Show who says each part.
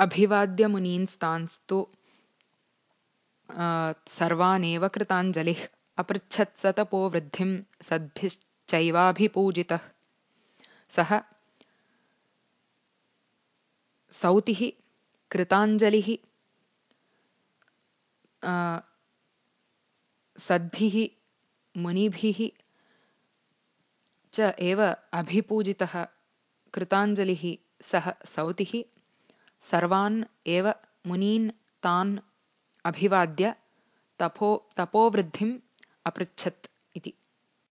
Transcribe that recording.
Speaker 1: अभिवाद्यमुनींस्तांस्तु सर्वानेव कृताञ्जलिः अपृच्छत्सतपोवृद्धिं सद्भिश्चैवाभिपूजितः। सः सौतिः कृताञ्जलिः सद्भिः मुनिभिः च एव अभिपूजितः कृताञ्जलिः। सः सौतिः सर्वान् एव मुनीन् तान् अभिवाद्य तपो तपोवृद्धिम् अपृच्छत् इति